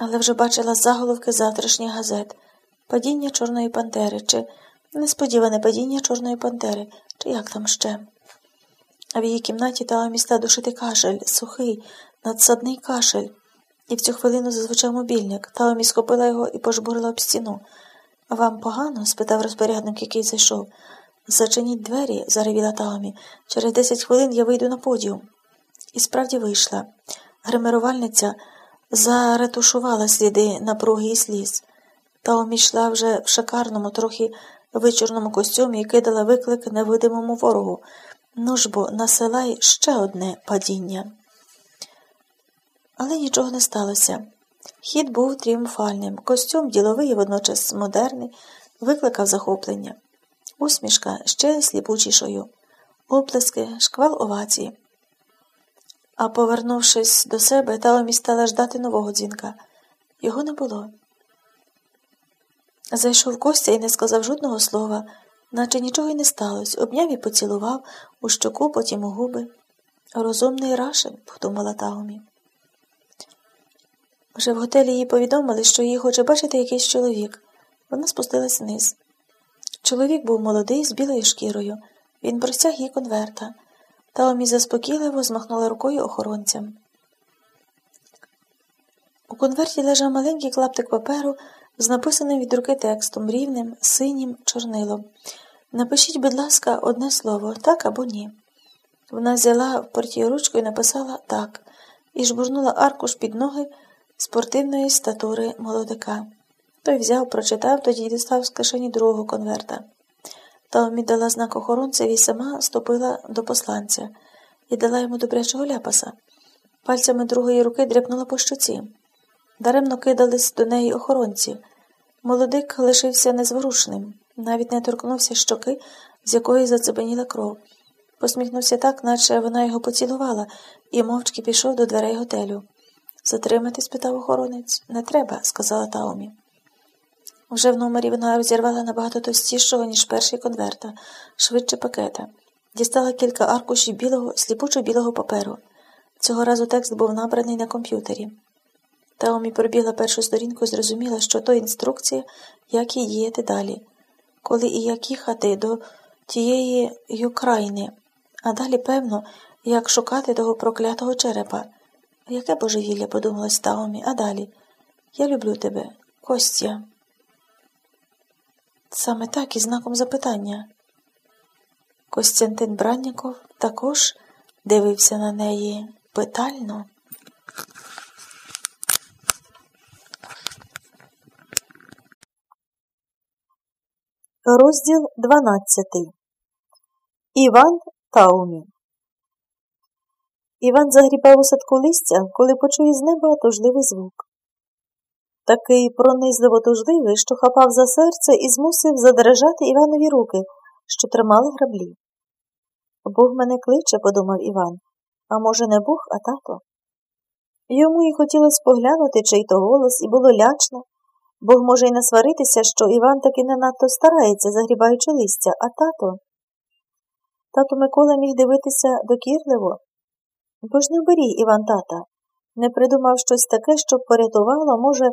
але вже бачила заголовки завтрашніх газет падіння Чорної Пантери чи несподіване падіння Чорної Пантери, чи як там ще. А в її кімнаті та міста душити кашель, сухий, надсадний кашель. І в цю хвилину зазвучав мобільник. Таомі схопила його і пожбурила об стіну. Вам погано? спитав розпорядник, який зайшов. Зачиніть двері, заревіла Таомі. Через десять хвилин я вийду на подіум. І справді вийшла. Гримерувальниця заретушувала сліди напруги і сліз. Таомі йшла вже в шикарному, трохи вичорному костюмі і кидала виклик невидимому ворогу. Ну ж бо, насилай ще одне падіння. Але нічого не сталося. Хід був тріумфальним, костюм діловий і водночас модерний, викликав захоплення, усмішка ще сліпучішою, оплески, шквал овації. А повернувшись до себе, Таомі стала ждати нового дзвінка. Його не було. Зайшов Костя і не сказав жодного слова, наче нічого й не сталося, обняв і поцілував у щоку, потім у губи. Розумний рашен, подумала Таомі. Вже в готелі їй повідомили, що її хоче бачити якийсь чоловік. Вона спустилась вниз. Чоловік був молодий, з білою шкірою. Він простяг їй конверта. Таомі заспокійливо змахнула рукою охоронцям. У конверті лежав маленький клаптик паперу з написаним від руки текстом, рівним, синім чорнилом. Напишіть, будь ласка, одне слово так або ні. Вона взяла в порті ручку і написала так і жбурнула аркуш під ноги спортивної статури молодика. Той взяв, прочитав, тоді дістав з кишені другого конверта. Таомі дала знак охоронцеві і сама ступила до посланця і дала йому добрячого ляпаса. Пальцями другої руки дряпнула по щоці. Даремно кидались до неї охоронці. Молодик лишився незворушним, навіть не торкнувся щоки, з якої зацепеніла кров. Посміхнувся так, наче вона його поцілувала, і мовчки пішов до дверей готелю. Затримати? спитав охоронець. Не треба, сказала Таомі. Вже в номері вона розірвала набагато товстішого, ніж перший конверта, швидше пакета. Дістала кілька аркушів білого, сліпучо білого паперу. Цього разу текст був набраний на комп'ютері. Таомі пробігла першу сторінку і зрозуміла, що то інструкція, як їй діяти далі, коли і як їхати до тієї Юкраїни, а далі, певно, як шукати того проклятого черепа. Яке божевілля, подумалась Таомі, а далі? Я люблю тебе, Костя. Саме так і знаком запитання. Костянтин Бранніков також дивився на неї питально. Розділ 12 Іван Таумі Іван загрібав у садку листя, коли почує з неба тужливий звук. Такий пронизливо тужливий, що хапав за серце і змусив задрижати Іванові руки, що тримали граблі. Бог мене кличе, подумав Іван, а може, не Бог, а тато. Йому й хотілося поглянути, чий то голос, і було лячно. Бог може й насваритися, що Іван таки не надто старається, загрібаючи листя, а тато. Тато Микола міг дивитися докірливо. Бо ж не берій, Іван тата, не придумав щось таке, щоб порятувало, може,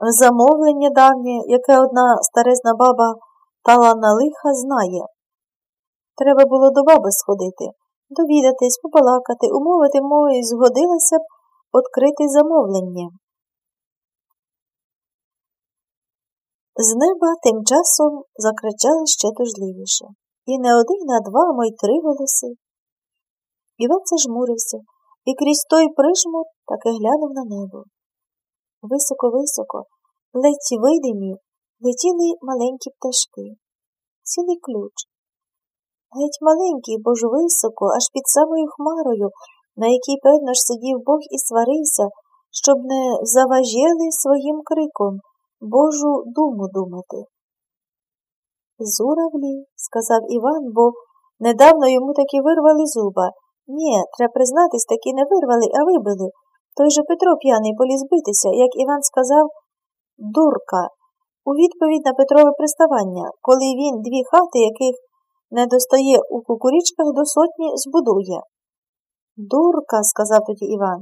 замовлення давнє, яке одна старезна баба талана лиха знає. Треба було до баби сходити, довідатись, побалакати, умовити мову і згодилася б відкрити замовлення. З неба тим часом закричали ще тужливіше. І не один, а два, й три голоси. Іван зажмурився і крізь той прижмур таки глянув на небо. Високо-високо, ледь видимі, летіли маленькі пташки, цілий ключ. Геть маленький, бо ж високо, аж під самою хмарою, на якій, певно ж, сидів Бог і сварився, щоб не заважили своїм криком Божу думу думати. Зуравлі, сказав Іван, бо недавно йому таки вирвали зуба. Ні, треба признатись, таки не вирвали, а вибили. Той же Петро п'яний поліз битися, як Іван сказав, дурка, у відповідь на Петрове приставання, коли він дві хати, яких не достає у кукурічках до сотні, збудує. Дурка, сказав тоді Іван.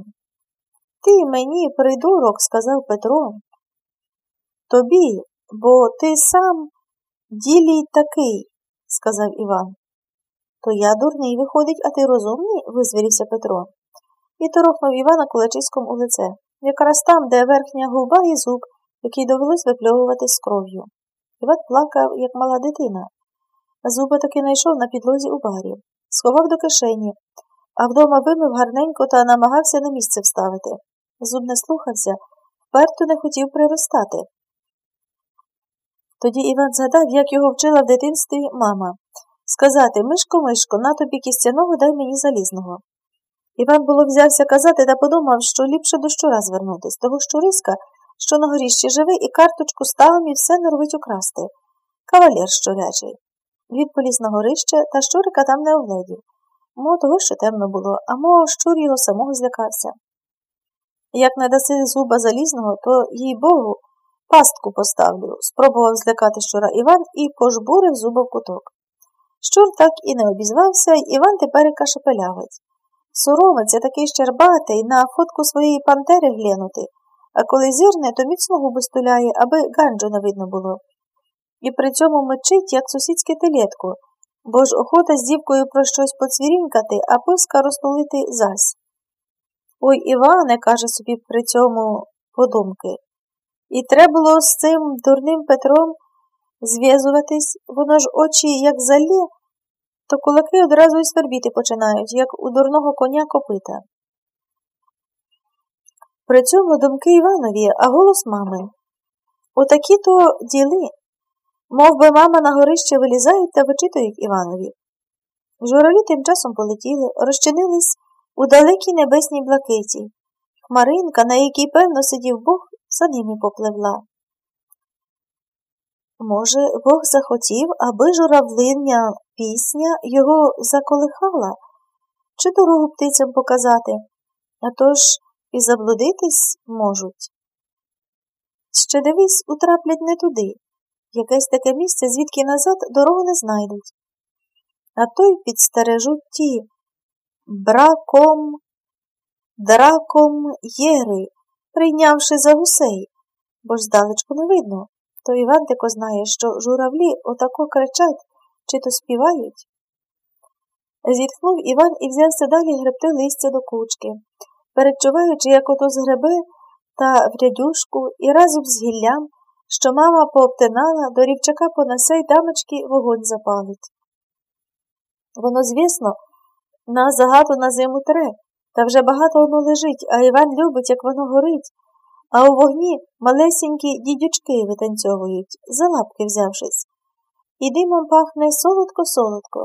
Ти мені, придурок, сказав Петро. Тобі, бо ти сам ділій такий, сказав Іван. То я дурний виходить, а ти розумний? визвірівся Петро. І торохнув Івана кулачиськом у лице, якраз там, де верхня губа і зуб, який довелось випльовувати з кров'ю. Іван плакав, як мала дитина. Зуба таки знайшов на підлозі у барі, сховав до кишені, а вдома вимив гарненько та намагався на місце вставити. Зуб не слухався, вперто не хотів приростати. Тоді Іван згадав, як його вчила в дитинстві мама. Сказати Мишко, Мишко, на тобі кістяного дай мені залізного. Іван було взявся казати та подумав, що ліпше до щура звернутись, того щуриська, що на горіщі живе, і карточку ставим і все норовить украсти. Кавалєр щурячий. Він поліз на горище, та щурика там не огледів. Мо того, що темно було, а мо щур його самого злякався. Як не даси зуба залізного, то, їй богу, пастку поставлю, спробував злякати щура Іван і пожбурив зуба в куток. Щур так і не обізвався, Іван тепер і кашепелявець. Соромиться такий щербатий на фотку своєї пантери глянути, а коли зірне, то міцно губи стуляє, аби ганджу не видно було. І при цьому мечить, як сусідське телетко, бо ж охота з дівкою про щось поцвірінькати, а писка розтулити зась. Ой, Іване, каже собі при цьому подумки. І треба було з цим дурним Петром зв'язуватись, воно ж очі як залє, то кулаки одразу й свербіти починають, як у дурного коня копита. При цьому думки Іванові, а голос мами. Отакі то діли, мов би мама на горище вилізають та вичитують Іванові. Журавлі тим часом полетіли, розчинились у далекій небесній блакиті. Хмаринка, на якій певно сидів Бог, за ними попливла. Може, Бог захотів, аби журавлиня пісня його заколихала, чи дорогу птицям показати, а то ж і заблудитись можуть. Ще дивись, утраплять не туди, якесь таке місце, звідки назад дорогу не знайдуть. А то й підстережуть ті браком, драком єри, прийнявши за гусей, бо ж здалечку не видно. То Івантико знає, що журавлі отако кричать чи то співають. Зітхнув Іван і взявся далі гребти листя до кучки, передчуваючи, як ото з згребе та в рядюшку і разом з гіллям, що мама пообтинала, до рівчака понесе й дамочки вогонь запалить. Воно, звісно, на загату на зиму тре, та вже багато воно лежить, а Іван любить, як воно горить. А у вогні малесенькі дідючки витанцьовують, за лапки взявшись, і димом пахне солодко-солодко.